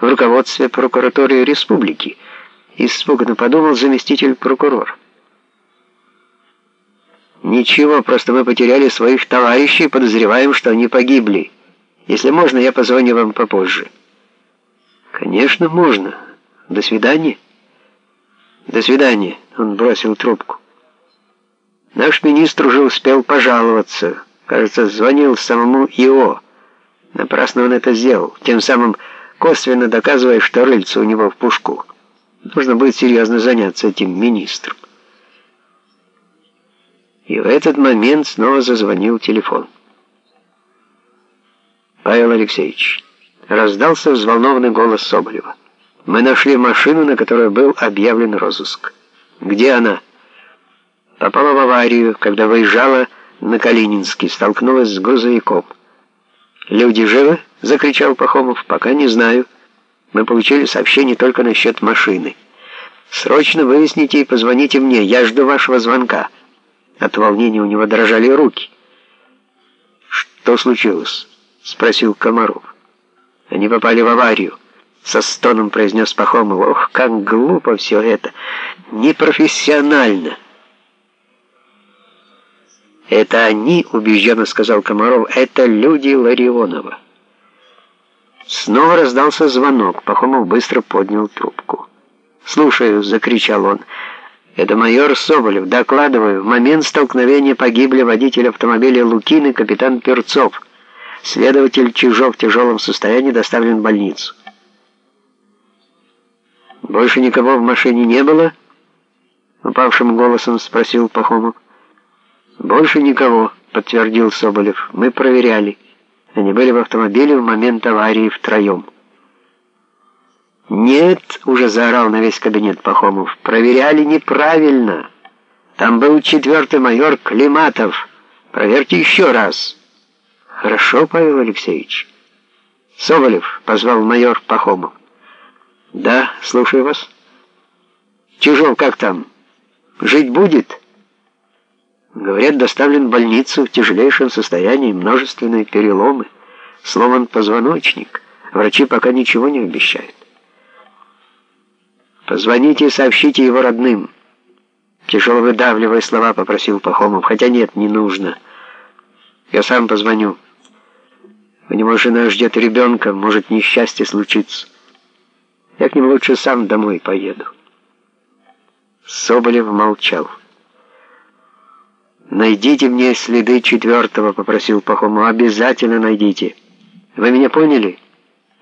в руководстве прокуратуры республики, испуганно подумал заместитель прокурора. Ничего, просто мы потеряли своих товарищей и подозреваем, что они погибли. Если можно, я позвоню вам попозже. Конечно, можно. До свидания. До свидания. Он бросил трубку. Наш министр уже успел пожаловаться. Кажется, звонил самому ИО. Напрасно он это сделал, тем самым косвенно доказывая, что рыльце у него в пушку. Нужно будет серьезно заняться этим министром. И в этот момент снова зазвонил телефон. «Павел Алексеевич», — раздался взволнованный голос Соболева. «Мы нашли машину, на которой был объявлен розыск. Где она?» «Попала в аварию, когда выезжала на Калининский, столкнулась с грузовиком». «Люди живы?» — закричал Пахомов. «Пока не знаю. Мы получили сообщение только насчет машины. Срочно выясните и позвоните мне. Я жду вашего звонка». От волнения у него дрожали руки. «Что случилось?» — спросил Комаров. «Они попали в аварию», — со стоном произнес Пахомов. «Ох, как глупо все это! Непрофессионально!» «Это они», — убежденно сказал Комаров, — «это люди Ларионова». Снова раздался звонок. Пахомов быстро поднял трубку. «Слушаю», — закричал он, — «Это майор Соболев. Докладываю. В момент столкновения погибли водитель автомобиля Лукин и капитан Перцов. Следователь Чижов в тяжелом состоянии доставлен в больницу». «Больше никого в машине не было?» Упавшим голосом спросил Пахомов. «Больше никого», — подтвердил Соболев. «Мы проверяли. Они были в автомобиле в момент аварии втроем». «Нет», — уже заорал на весь кабинет Пахомов, — «проверяли неправильно. Там был четвертый майор Климатов. Проверьте еще раз». «Хорошо, Павел Алексеевич». «Соболев», — позвал майор Пахомов. «Да, слушаю вас». «Чужов, как там? Жить будет?» Говорят, доставлен в больницу в тяжелейшем состоянии, множественные переломы, сломан позвоночник. Врачи пока ничего не обещают. «Позвоните и сообщите его родным». Тяжело выдавливая слова, попросил Пахомов. «Хотя нет, не нужно. Я сам позвоню. У него жена ждет ребенка, может несчастье случиться. Я к нему лучше сам домой поеду». Соболев молчал. «Найдите мне следы четвертого», — попросил Пахомов. «Обязательно найдите. Вы меня поняли?»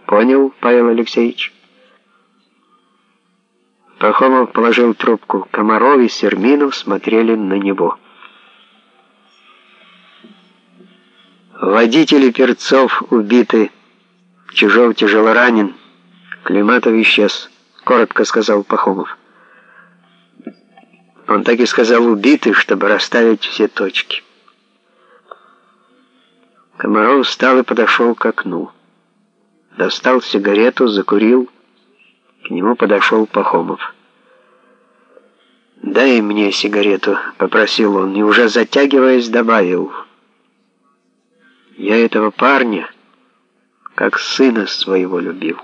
«Понял, Павел Алексеевич». Пахомов положил трубку. Комаров и Серминов смотрели на него. Водители Перцов убиты. Чужов тяжело ранен. Климатов исчез, коротко сказал Пахомов. Он так и сказал убиты, чтобы расставить все точки. Комаров встал и подошел к окну. Достал сигарету, закурил, к нему подошел Пахомов. «Дай мне сигарету», — попросил он, и уже затягиваясь добавил. «Я этого парня как сына своего любил».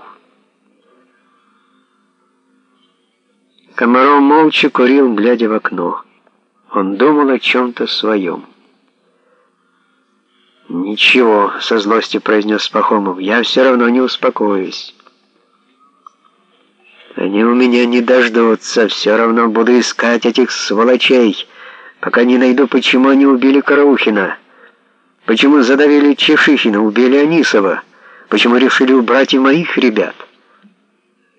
Комаров молча курил, глядя в окно. Он думал о чем-то своем. «Ничего», — со злостью произнес Пахомов, — «я все равно не успокоюсь». Они у меня не дождутся, все равно буду искать этих сволочей, пока не найду, почему они убили Караухина, почему задавили Чешихина, убили Анисова, почему решили убрать и моих ребят.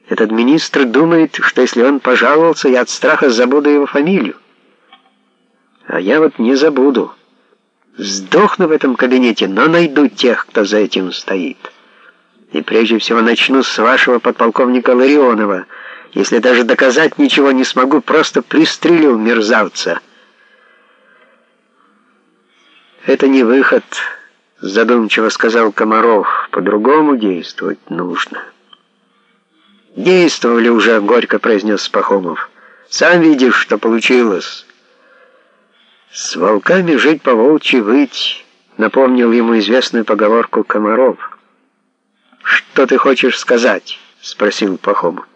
Этот министр думает, что если он пожаловался, я от страха забуду его фамилию. А я вот не забуду. Сдохну в этом кабинете, но найду тех, кто за этим стоит». И прежде всего начну с вашего подполковника Ларионова. Если даже доказать ничего не смогу, просто пристрелю мерзавца. Это не выход, задумчиво сказал Комаров. По-другому действовать нужно. Действовали уже, горько произнес Пахомов. Сам видишь, что получилось. С волками жить по волчьи выть, напомнил ему известную поговорку Комаров. «Что ты хочешь сказать?» спросил Пахомов.